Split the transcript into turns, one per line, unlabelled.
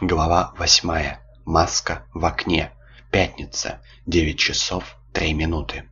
Глава восьмая. Маска в окне. Пятница. Девять часов три минуты.